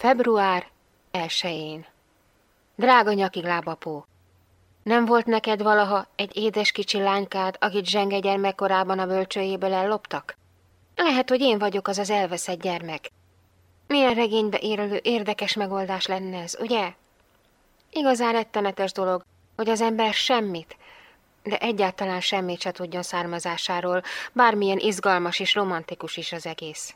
Február elsején. Drága nyakig lábapó, nem volt neked valaha egy édes kicsi lánykád, akit zsenge gyermekkorában a bölcsőjéből elloptak? Lehet, hogy én vagyok az az elveszett gyermek. Milyen regénybe érülő érdekes megoldás lenne ez, ugye? Igazán rettenetes dolog, hogy az ember semmit, de egyáltalán semmit se tudjon származásáról, bármilyen izgalmas és romantikus is az egész.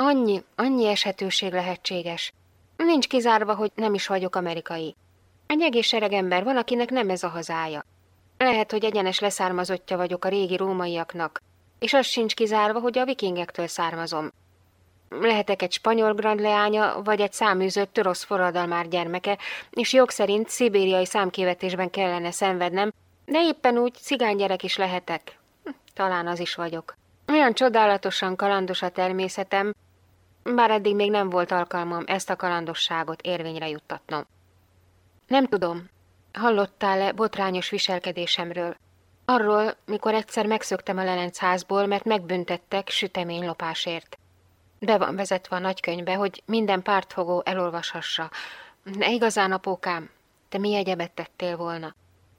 Annyi, annyi eshetőség lehetséges. Nincs kizárva, hogy nem is vagyok amerikai. Egy egész sereg ember van, akinek nem ez a hazája. Lehet, hogy egyenes leszármazottja vagyok a régi rómaiaknak, és az sincs kizárva, hogy a vikingektől származom. Lehetek egy spanyol grand leánya, vagy egy száműzött rossz forradalmár gyermeke, és jog szerint szibériai számkévetésben kellene szenvednem, de éppen úgy cigánygyerek is lehetek. Hm, talán az is vagyok. Olyan csodálatosan kalandos a természetem, bár eddig még nem volt alkalmam ezt a kalandosságot érvényre juttatnom. Nem tudom, hallottál-e botrányos viselkedésemről? Arról, mikor egyszer megszöktem a lelencházból, mert megbüntettek süteménylopásért. Be van vezetve a nagykönyvbe, hogy minden pártfogó elolvashassa. De igazán, apókám, te mi egyebet tettél volna?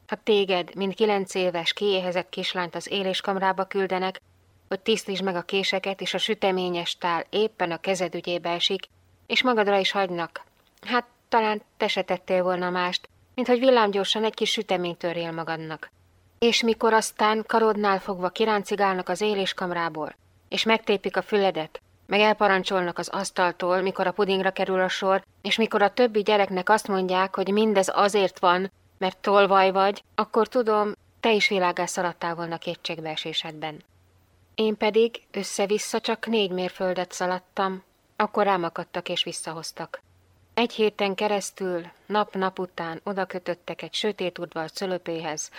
Ha téged, mint kilenc éves, kiéhezett kislányt az éléskamrába küldenek, hogy tisztítsd meg a késeket, és a süteményes tál éppen a kezed ügyébe esik, és magadra is hagynak. Hát talán te se tettél volna mást, mint hogy villámgyorsan egy kis süteményt törjél magadnak. És mikor aztán karodnál fogva kiráncigálnak az éléskamrából, és megtépik a füledet, meg elparancsolnak az asztaltól, mikor a pudingra kerül a sor, és mikor a többi gyereknek azt mondják, hogy mindez azért van, mert tolvaj vagy, akkor tudom, te is világá szaladtál volna kétségbeesésedben. Én pedig össze-vissza csak négy mérföldet szaladtam, akkor rámakadtak és visszahoztak. Egy héten keresztül, nap-nap után oda kötöttek egy sötét udvar cölöpéhez,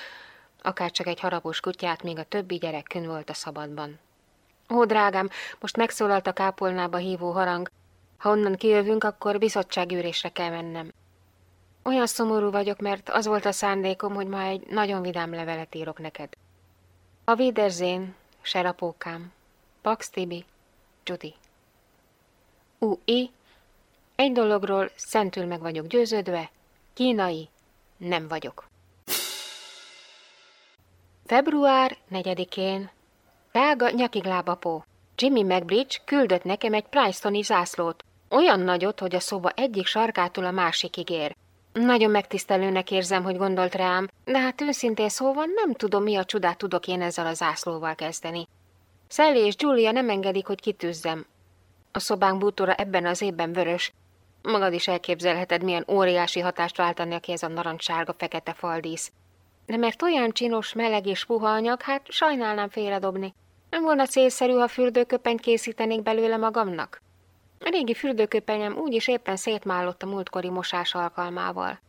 akárcsak egy harapós kutyát, míg a többi gyerek kön volt a szabadban. Ó, drágám, most megszólalt a kápolnába hívó harang. Ha onnan kijövünk, akkor bizottságűrésre kell mennem. Olyan szomorú vagyok, mert az volt a szándékom, hogy ma egy nagyon vidám levelet írok neked. A Wiedersehen, serapókám, Pax Tibi, Judy. U.I. Egy dologról szentül meg vagyok győződve, kínai nem vagyok. Február 4-én Drága nyakiglábapó, Jimmy McBridge küldött nekem egy Pricetoni zászlót, olyan nagyot, hogy a szoba egyik sarkától a másikig ér. Nagyon megtisztelőnek érzem, hogy gondolt rám, de hát őszintén szóval nem tudom, mi a csodát tudok én ezzel a zászlóval kezdeni. Sally és Julia nem engedik, hogy kitűzzem. A szobánk bútóra ebben az évben vörös, Magad is elképzelheted, milyen óriási hatást váltani ki ez a narancssárga-fekete faldísz. De mert olyan csinos, meleg és puha anyag, hát sajnálnám félredobni. Nem volna célszerű, ha fürdőköpenyt készítenék belőle magamnak? A régi fürdőköpenyem úgyis éppen szétmálott a múltkori mosás alkalmával.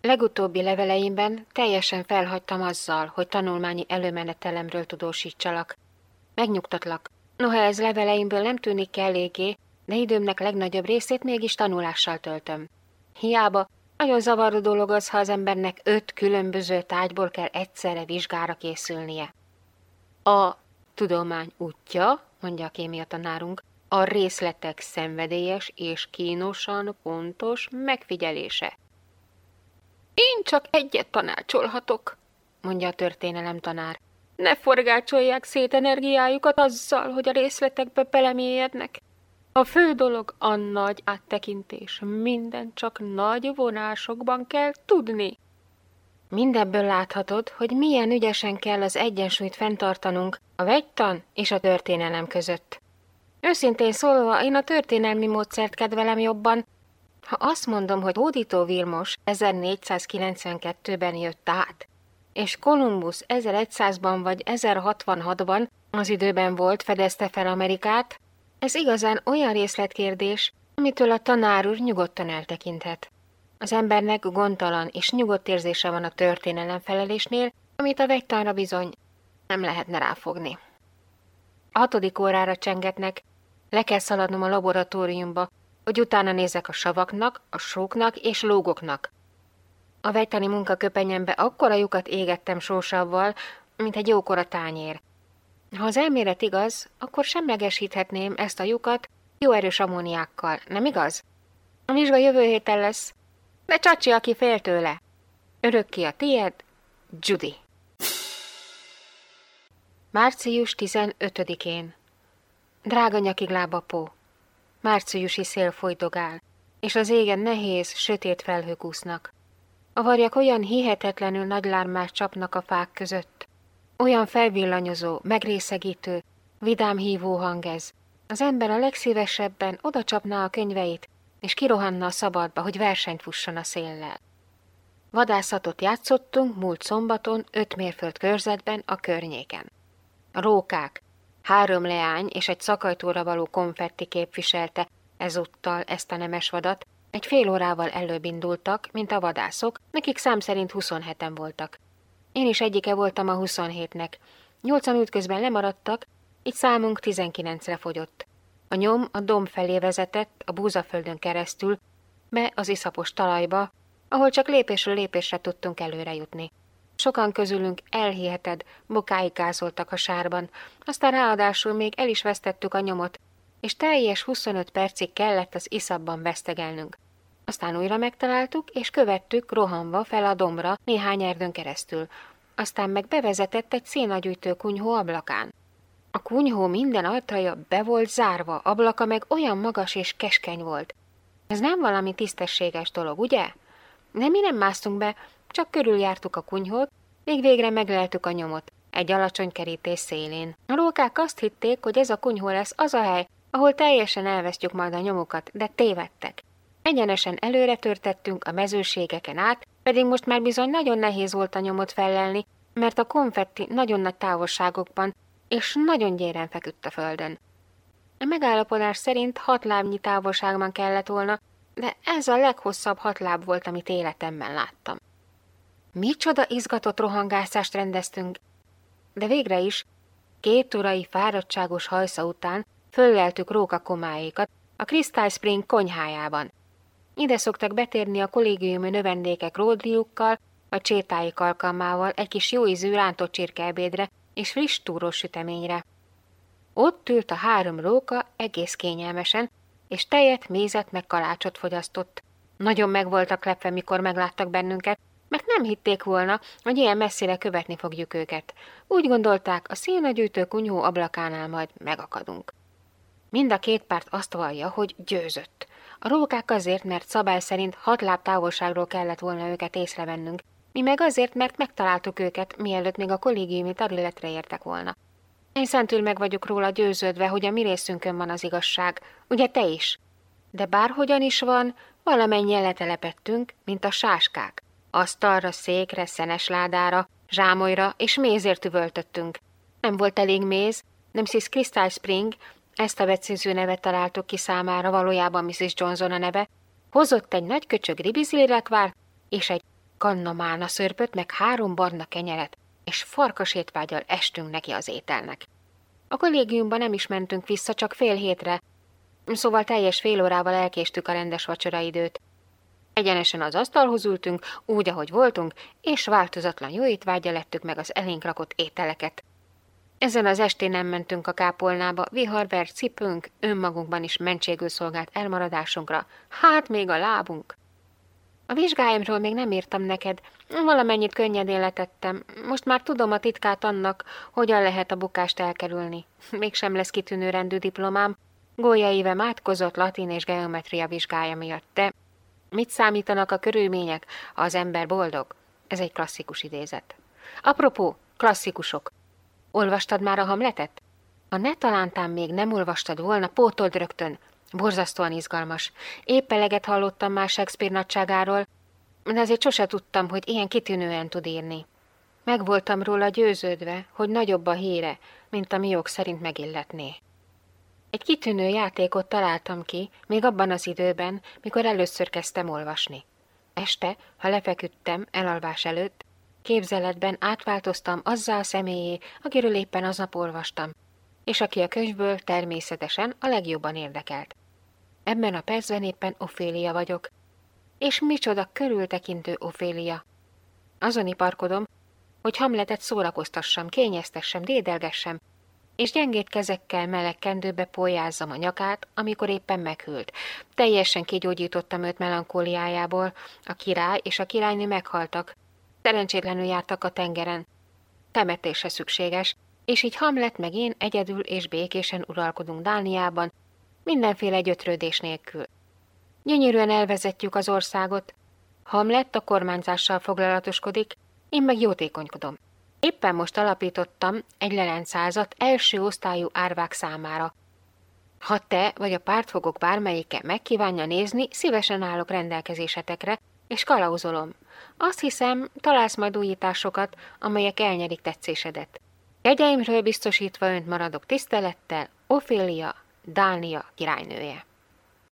Legutóbbi leveleimben teljesen felhagytam azzal, hogy tanulmányi előmenetelemről tudósítsalak. Megnyugtatlak. Noha ez leveleimből nem tűnik eléggé, de időmnek legnagyobb részét mégis tanulással töltöm. Hiába, nagyon zavaró dolog az, ha az embernek öt különböző tájból kell egyszerre vizsgára készülnie. A tudomány útja, mondja a kémia tanárunk, a részletek szenvedélyes és kínosan pontos megfigyelése. Én csak egyet tanácsolhatok, mondja a történelem tanár. Ne forgácsolják szét energiájukat azzal, hogy a részletekbe belemélyednek. A fő dolog a nagy áttekintés. Minden csak nagy vonásokban kell tudni. Mindebből láthatod, hogy milyen ügyesen kell az egyensúlyt fenntartanunk a vegytan és a történelem között. Őszintén szólva, én a történelmi módszert kedvelem jobban. Ha azt mondom, hogy Hódító Vilmos 1492-ben jött át, és Kolumbusz 1100-ban vagy 1066-ban az időben volt, fedezte fel Amerikát, ez igazán olyan részletkérdés, amitől a tanár úr nyugodtan eltekinthet. Az embernek gondtalan és nyugodt érzése van a történelem felelésnél, amit a vegytanra bizony nem lehetne ráfogni. A hatodik órára csengetnek, le kell szaladnom a laboratóriumba, hogy utána nézek a savaknak, a sóknak és lógoknak. A vegytani munkaköpenyembe akkora lyukat égettem sósavval, mint egy jókora tányér, ha az elmélet igaz, akkor semlegesíthetném ezt a lyukat, Jó erős ammóniákkal, nem igaz? A vizsga jövő héten lesz, de csacsi, aki fél tőle. Örökké a tiéd, Judy. Március 15-én Drága nyakig lábapó, márciusi szél folydogál, és az égen nehéz, sötét felhők úsznak. A varjak olyan hihetetlenül nagy lármát csapnak a fák között. Olyan felvillanyozó, megrészegítő, vidám hívó hang ez. Az ember a legszívesebben oda csapná a könyveit, és kirohanna a szabadba, hogy versenyt fusson a széllel. Vadászatot játszottunk múlt szombaton öt mérföld körzetben a környéken. A rókák, három leány és egy szakajtóra való konfetti képviselte ezúttal ezt a nemes vadat, egy fél órával előbb indultak, mint a vadászok, nekik szám szerint 27-en voltak. Én is egyike voltam a 27-nek. Nyolcan útközben lemaradtak, így számunk 19-re fogyott. A nyom a domb felé vezetett, a búzaföldön keresztül, be az iszapos talajba, ahol csak lépésről lépésre tudtunk előre jutni. Sokan közülünk elhiheted, bokáig gázoltak a sárban, aztán ráadásul még el is vesztettük a nyomot, és teljes 25 percig kellett az iszabban vesztegelnünk. Aztán újra megtaláltuk, és követtük rohanva fel a dombra néhány erdőn keresztül. Aztán meg bevezetett egy szénagyújtó kunyhó ablakán. A kunyhó minden ajtaja be volt zárva, ablaka meg olyan magas és keskeny volt. Ez nem valami tisztességes dolog, ugye? De mi nem másztunk be, csak körüljártuk a kunyhót, még végre megleltük a nyomot, egy alacsony kerítés szélén. A rókák azt hitték, hogy ez a kunyhó lesz az a hely, ahol teljesen elvesztjük majd a nyomukat, de tévedtek. Egyenesen előre törtettünk a mezőségeken át, pedig most már bizony nagyon nehéz volt a nyomot fellelni, mert a konfetti nagyon nagy távolságokban és nagyon gyéren feküdt a földön. A megállapodás szerint hat lábnyi távolságban kellett volna, de ez a leghosszabb hat láb volt, amit életemben láttam. Micsoda izgatott rohangászást rendeztünk, de végre is, két órai fáradtságos hajsza után fölleltük rókakomáékat a Crystal Spring konyhájában. Ide szoktak betérni a kollégiumi növendékek ródliukkal, vagy csétáik alkalmával egy kis jóízű rántott csirkeebédre és friss túrós süteményre. Ott ült a három róka egész kényelmesen, és tejet, mézet meg kalácsot fogyasztott. Nagyon meg voltak lepve, mikor megláttak bennünket, mert nem hitték volna, hogy ilyen messzire követni fogjuk őket. Úgy gondolták, a szénagyűjtő kunyhó ablakánál majd megakadunk. Mind a két párt azt vallja, hogy győzött. A rókák azért, mert szabály szerint hat láb távolságról kellett volna őket észrevennünk, mi meg azért, mert megtaláltuk őket, mielőtt még a kollégiumi területre értek volna. Én szentül meg vagyok róla győződve, hogy a mi részünkön van az igazság, ugye te is? De bárhogyan is van, valamennyien letelepettünk, mint a sáskák. Asztalra, székre, szenes ládára, zsámolyra és mézért üvöltöttünk. Nem volt elég méz, nem Mrs. Crystal Spring, ezt a becéző nevet találtuk ki számára, valójában Mrs. Johnson a neve, hozott egy nagy köcsög ribizlélekvár és egy kanna szörpöt, meg három barna kenyeret, és farkas étvágyal estünk neki az ételnek. A kollégiumban nem is mentünk vissza, csak fél hétre, szóval teljes fél órával elkéstük a rendes vacsoraidőt. Egyenesen az asztalhoz ültünk, úgy, ahogy voltunk, és változatlan jó étvágya lettük meg az elénk rakott ételeket. Ezen az estén nem mentünk a kápolnába, viharvert cipőnk, önmagunkban is mentségül szolgált elmaradásunkra, hát még a lábunk. A vizsgáimról még nem írtam neked, valamennyit könnyedén letettem. Most már tudom a titkát annak, hogyan lehet a bukást elkerülni. Mégsem lesz kitűnő rendű diplomám, Gólya évem átkozott latin és geometria vizsgája miatt, de mit számítanak a körülmények, ha az ember boldog? Ez egy klasszikus idézet. Apropó, klasszikusok. Olvastad már a Hamletet? Ha ne talántán még nem olvastad volna, pótold rögtön, Borzasztóan izgalmas. Épp eleget hallottam már Shakespeare nagyságáról, de azért sose tudtam, hogy ilyen kitűnően tud írni. Meg voltam róla győződve, hogy nagyobb a híre, mint a miók szerint megilletné. Egy kitűnő játékot találtam ki, még abban az időben, mikor először kezdtem olvasni. Este, ha lefeküdtem elalvás előtt, képzeletben átváltoztam azzal a személyé, akiről éppen aznap olvastam, és aki a könyvből természetesen a legjobban érdekelt. Ebben a percben éppen Ofélia vagyok. És micsoda körültekintő Ofélia. Azon iparkodom, hogy Hamletet szórakoztassam, kényeztessem, dédelgessem, és gyengét kezekkel meleg kendőbe pólyázzam a nyakát, amikor éppen meghűlt. Teljesen kigyógyítottam őt melankóliájából. A király és a királynő meghaltak. Szerencsétlenül jártak a tengeren. Temetése szükséges, és így Hamlet meg én egyedül és békésen uralkodunk Dániában, mindenféle gyötrődés nélkül. Gyönyörűen elvezetjük az országot. Hamlet a kormányzással foglalatoskodik, én meg jótékonykodom. Éppen most alapítottam egy lelencázat első osztályú árvák számára. Ha te vagy a pártfogok bármelyike megkívánja nézni, szívesen állok rendelkezésetekre, és kalauzolom. Azt hiszem, találsz majd újításokat, amelyek elnyerik tetszésedet. Jegyeimről biztosítva önt maradok tisztelettel, Ophélia, Dánia királynője.